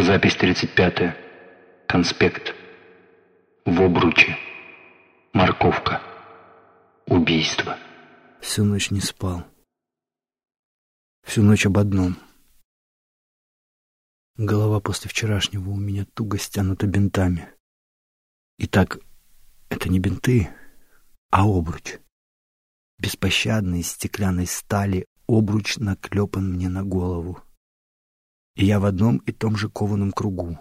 Запись 35. Конспект. В обруче. Морковка. Убийство. Всю ночь не спал. Всю ночь об одном. Голова после вчерашнего у меня туго стянута бинтами. Итак, это не бинты, а обруч. Беспощадный из стеклянной стали обруч наклепан мне на голову. И я в одном и том же кованом кругу.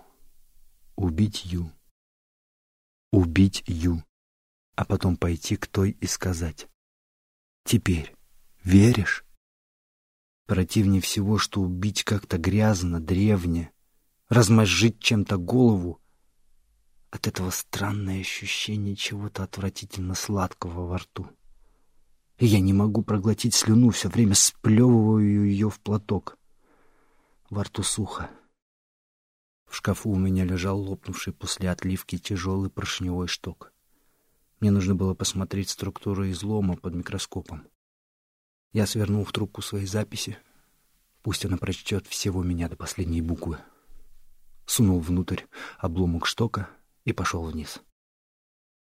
Убить Ю. Убить Ю. А потом пойти к той и сказать. Теперь веришь? Противнее всего, что убить как-то грязно, древне, размозжить чем-то голову. От этого странное ощущение чего-то отвратительно сладкого во рту. И я не могу проглотить слюну, все время сплевываю ее в платок. Во рту сухо. В шкафу у меня лежал лопнувший после отливки тяжелый поршневой шток. Мне нужно было посмотреть структуру излома под микроскопом. Я свернул в трубку своей записи. Пусть она прочтет всего меня до последней буквы. Сунул внутрь обломок штока и пошел вниз.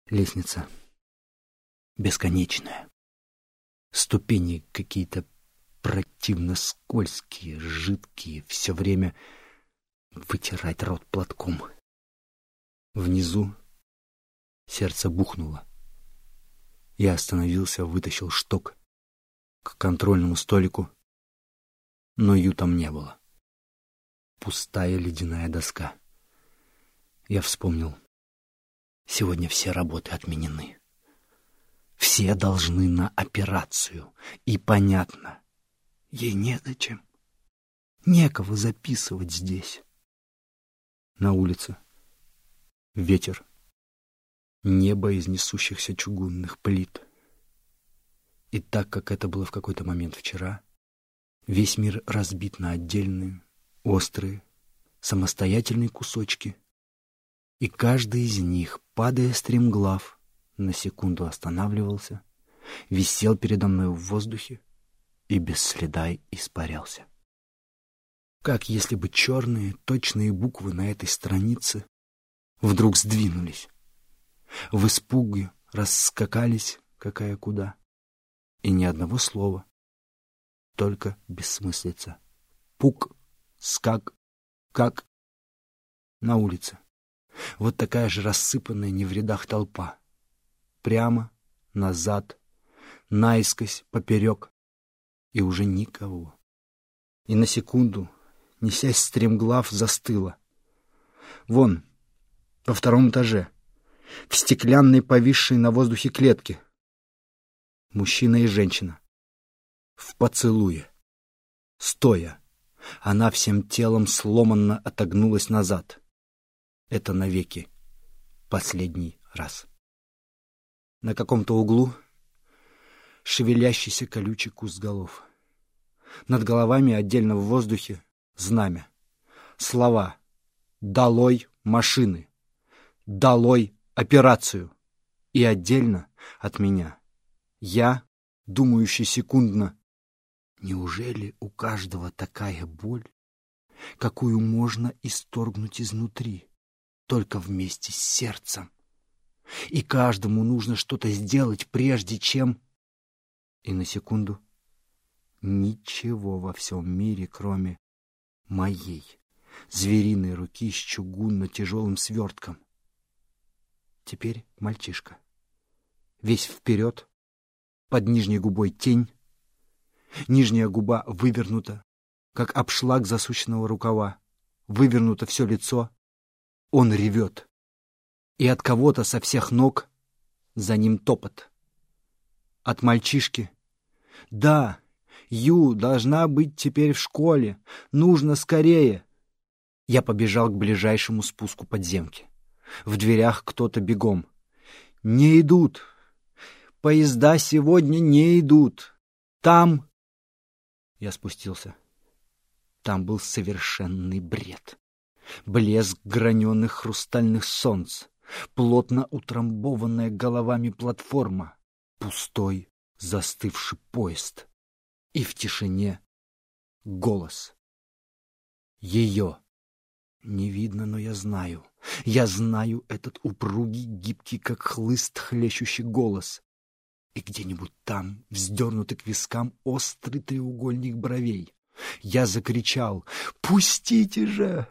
Лестница бесконечная. Ступени какие-то противно скользкие, жидкие, все время вытирать рот платком. Внизу сердце бухнуло. Я остановился, вытащил шток к контрольному столику, но Ю там не было. Пустая ледяная доска. Я вспомнил. Сегодня все работы отменены. Все должны на операцию. И понятно, ей незачем. Некого записывать здесь. На улице. Ветер. Небо из несущихся чугунных плит. И так как это было в какой-то момент вчера, весь мир разбит на отдельные, острые, самостоятельные кусочки, и каждый из них, падая стремглав, на секунду останавливался, висел передо мной в воздухе и без следа испарялся. Как если бы черные, точные буквы на этой странице вдруг сдвинулись, в испуге раскакались какая куда, и ни одного слова, только бессмыслица. Пук, скак, как на улице. Вот такая же рассыпанная не в рядах толпа прямо, назад, наискось, поперек, и уже никого. И на секунду, несясь стремглав, застыла. Вон, во втором этаже, в стеклянной повисшей на воздухе клетке. Мужчина и женщина. В поцелуе. Стоя. Она всем телом сломанно отогнулась назад. Это навеки. Последний раз. На каком-то углу шевелящийся колючий куст голов. Над головами отдельно в воздухе знамя. Слова «Долой машины», «Долой операцию» и отдельно от меня. Я, думающий секундно, неужели у каждого такая боль, какую можно исторгнуть изнутри, только вместе с сердцем? и каждому нужно что-то сделать, прежде чем... И на секунду ничего во всем мире, кроме моей звериной руки с чугунно-тяжелым свертком. Теперь мальчишка. Весь вперед, под нижней губой тень, нижняя губа вывернута, как обшлаг засученного рукава, вывернуто все лицо. Он ревет и от кого-то со всех ног за ним топот. От мальчишки. «Да, Ю должна быть теперь в школе. Нужно скорее!» Я побежал к ближайшему спуску подземки. В дверях кто-то бегом. «Не идут! Поезда сегодня не идут! Там...» Я спустился. Там был совершенный бред. Блеск граненых хрустальных солнц, плотно утрамбованная головами платформа, пустой застывший поезд. И в тишине голос. Ее. Не видно, но я знаю. Я знаю этот упругий, гибкий, как хлыст, хлещущий голос. И где-нибудь там, вздернутый к вискам, острый треугольник бровей. Я закричал «Пустите же!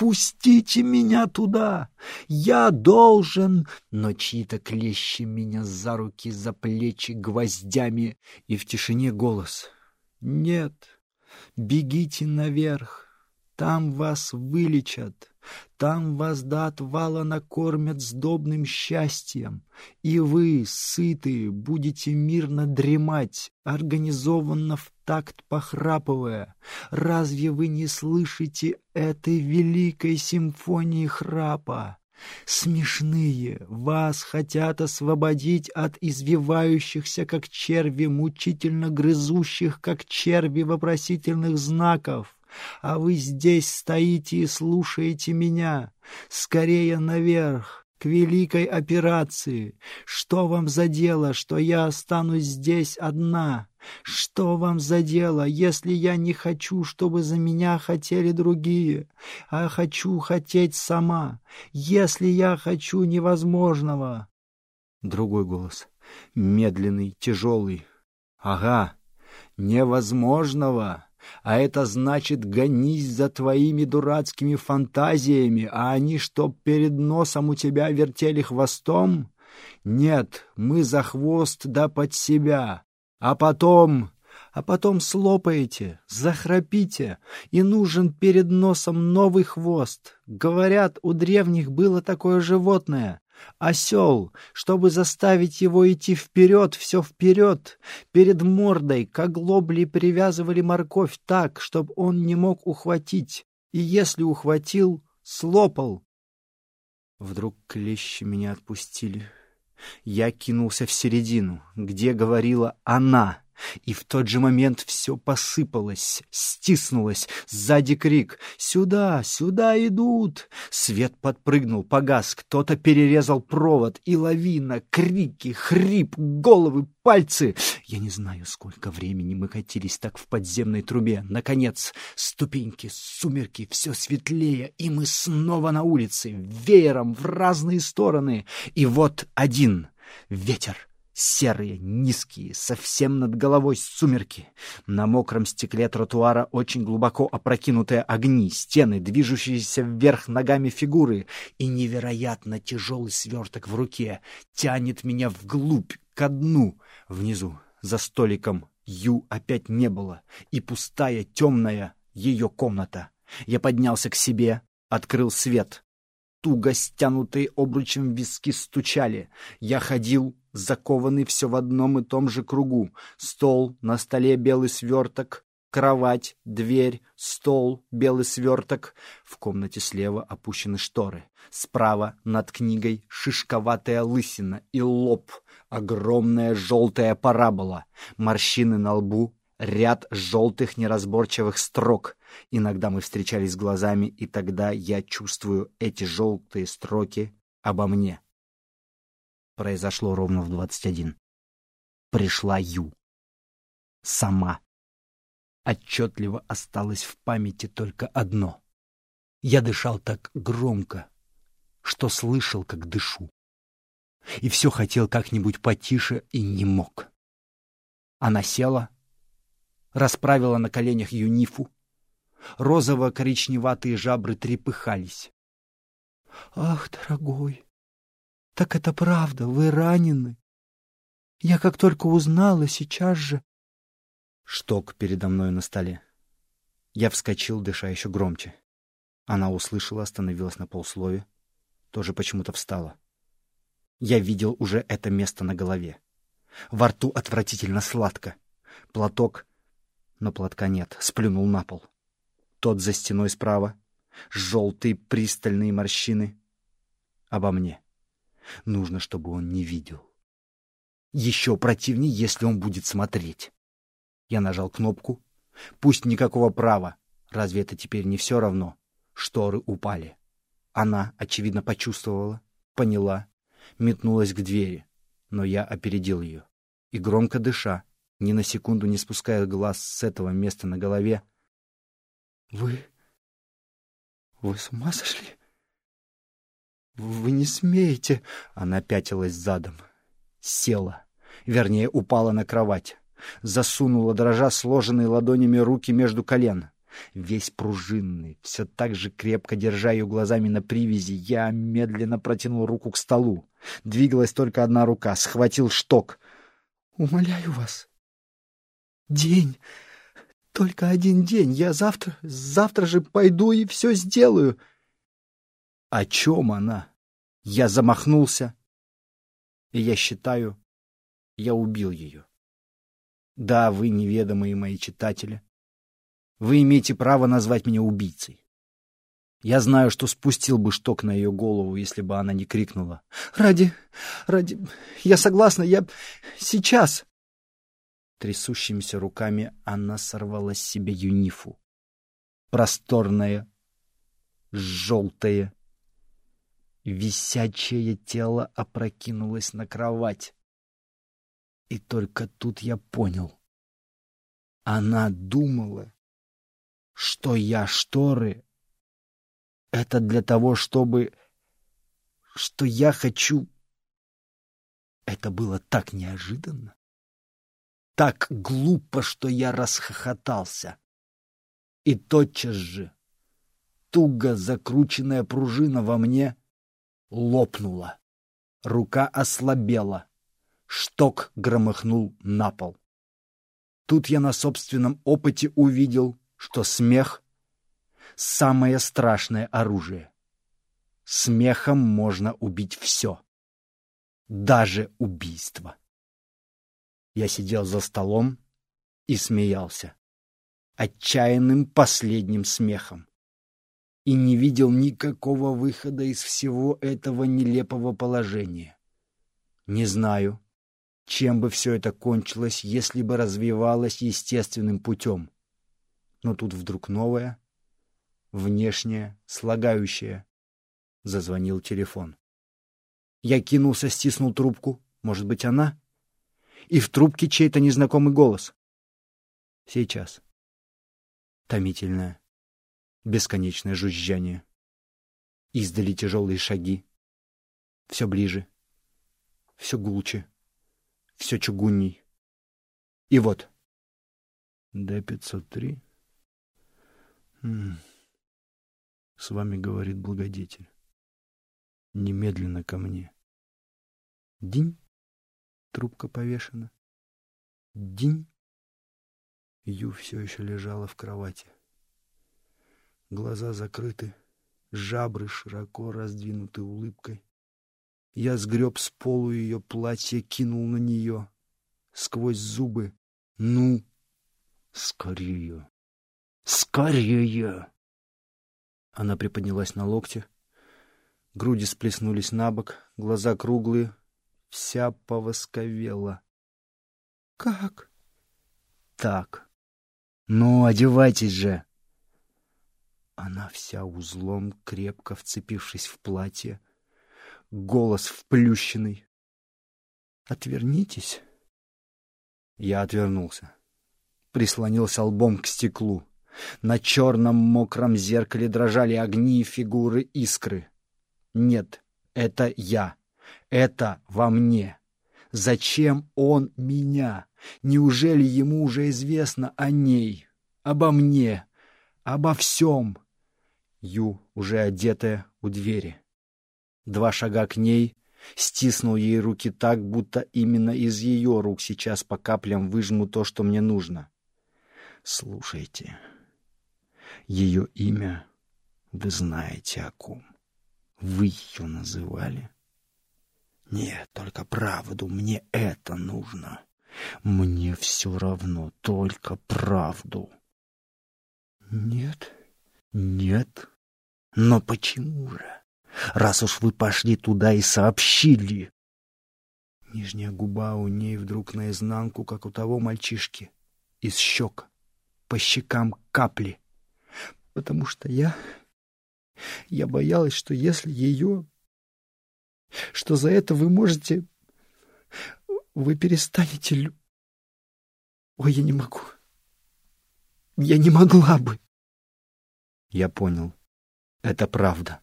Пустите меня туда! Я должен!» Но чьи-то клещи меня за руки, за плечи гвоздями, и в тишине голос «Нет, бегите наверх!» Там вас вылечат, там вас до отвала накормят сдобным счастьем, и вы, сытые, будете мирно дремать, организованно в такт похрапывая. Разве вы не слышите этой великой симфонии храпа? Смешные, вас хотят освободить от извивающихся, как черви, мучительно грызущих, как черви, вопросительных знаков. А вы здесь стоите и слушаете меня. Скорее наверх, к великой операции. Что вам за дело, что я останусь здесь одна? Что вам за дело, если я не хочу, чтобы за меня хотели другие, а хочу хотеть сама, если я хочу невозможного? Другой голос, медленный, тяжелый. Ага, невозможного. А это значит, гонись за твоими дурацкими фантазиями, а они чтоб перед носом у тебя вертели хвостом? Нет, мы за хвост да под себя. А потом... А потом слопаете, захрапите, и нужен перед носом новый хвост. Говорят, у древних было такое животное. Осел, чтобы заставить его идти вперед, все вперед. Перед мордой к оглобле привязывали морковь так, чтобы он не мог ухватить. И если ухватил, слопал. Вдруг клещи меня отпустили. Я кинулся в середину, где говорила она. И в тот же момент все посыпалось, стиснулось, сзади крик «Сюда! Сюда идут!» Свет подпрыгнул, погас, кто-то перерезал провод, и лавина, крики, хрип, головы, пальцы. Я не знаю, сколько времени мы катились так в подземной трубе. Наконец, ступеньки, сумерки, все светлее, и мы снова на улице, веером в разные стороны. И вот один — ветер — Серые, низкие, совсем над головой сумерки. На мокром стекле тротуара очень глубоко опрокинутые огни, стены, движущиеся вверх ногами фигуры и невероятно тяжелый сверток в руке тянет меня вглубь, ко дну. Внизу, за столиком, Ю опять не было, и пустая, темная ее комната. Я поднялся к себе, открыл свет. Туго стянутые обручем виски стучали. Я ходил, закованный все в одном и том же кругу. Стол, на столе белый сверток, кровать, дверь, стол, белый сверток. В комнате слева опущены шторы. Справа над книгой шишковатая лысина и лоб, огромная желтая парабола, морщины на лбу, ряд желтых неразборчивых строк. Иногда мы встречались глазами, и тогда я чувствую эти желтые строки обо мне произошло ровно в двадцать один. Пришла Ю. Сама. Отчетливо осталось в памяти только одно. Я дышал так громко, что слышал, как дышу. И все хотел как-нибудь потише и не мог. Она села, расправила на коленях юнифу. Розово-коричневатые жабры трепыхались. — Ах, дорогой, так это правда, вы ранены. Я как только узнала, сейчас же... Шток передо мной на столе. Я вскочил, дыша еще громче. Она услышала, остановилась на полслове. Тоже почему-то встала. Я видел уже это место на голове. Во рту отвратительно сладко. Платок, но платка нет, сплюнул на пол. Тот за стеной справа. Желтые пристальные морщины. Обо мне. Нужно, чтобы он не видел. Еще противнее, если он будет смотреть. Я нажал кнопку. Пусть никакого права. Разве это теперь не все равно? Шторы упали. Она, очевидно, почувствовала, поняла, метнулась к двери. Но я опередил ее. И громко дыша, ни на секунду не спуская глаз с этого места на голове. — Вы... Вы с ума сошли? Вы не смеете. Она пятилась задом. Села. Вернее, упала на кровать. Засунула, дрожа сложенные ладонями руки между колен. Весь пружинный, все так же крепко держа ее глазами на привязи, я медленно протянул руку к столу. Двигалась только одна рука, схватил шток. «Умоляю вас, день, только один день, я завтра, завтра же пойду и все сделаю». О чем она? Я замахнулся, и я считаю, я убил ее. Да, вы неведомые мои читатели. Вы имеете право назвать меня убийцей. Я знаю, что спустил бы шток на ее голову, если бы она не крикнула. «Ради... ради... Я согласна, я... сейчас...» Трясущимися руками она сорвала с себя юнифу. Просторное, желтое, висячее тело опрокинулось на кровать. И только тут я понял. Она думала, что я шторы — это для того, чтобы... что я хочу... Это было так неожиданно, так глупо, что я расхохотался. И тотчас же туго закрученная пружина во мне лопнула. Рука ослабела. Шток громыхнул на пол. Тут я на собственном опыте увидел, что смех — самое страшное оружие. Смехом можно убить все. Даже убийство. Я сидел за столом и смеялся. Отчаянным последним смехом. И не видел никакого выхода из всего этого нелепого положения. Не знаю, чем бы все это кончилось, если бы развивалось естественным путем. Но тут вдруг новое, внешнее, слагающее. Зазвонил телефон. Я кинулся, стиснул трубку. Может быть, она? И в трубке чей-то незнакомый голос. Сейчас. Томительное, бесконечное жужжание. Издали тяжелые шаги. Все ближе, все гулче все чугунней. И вот. Д-503. С вами говорит благодетель. Немедленно ко мне. День. Трубка повешена. День. Ю все еще лежала в кровати. Глаза закрыты, жабры широко раздвинуты улыбкой. Я сгреб с полу ее платье, кинул на нее. Сквозь зубы. «Ну, скорее! Скорее!» Она приподнялась на локте. Груди сплеснулись на бок, глаза круглые, вся повосковела. «Как?» «Так. Ну, одевайтесь же!» Она вся узлом, крепко вцепившись в платье, голос вплющенный. «Отвернитесь». Я отвернулся. Прислонился лбом к стеклу. На черном мокром зеркале дрожали огни, фигуры, искры. Нет, это я. Это во мне. Зачем он меня? Неужели ему уже известно о ней, обо мне, обо всем? Ю, уже одетая, у двери. Два шага к ней, стиснул ей руки так, будто именно из ее рук сейчас по каплям выжму то, что мне нужно. Слушайте, ее имя вы знаете о ком. Вы ее называли? Нет, только правду, мне это нужно. Мне все равно, только правду. Нет, нет, но почему же? раз уж вы пошли туда и сообщили. Нижняя губа у ней вдруг наизнанку, как у того мальчишки, из щек, по щекам капли. Потому что я... Я боялась, что если ее... Что за это вы можете... Вы перестанете... Лю... Ой, я не могу. Я не могла бы. Я понял. Это правда.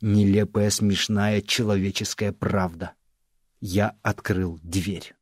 Нелепая, смешная, человеческая правда. Я открыл дверь.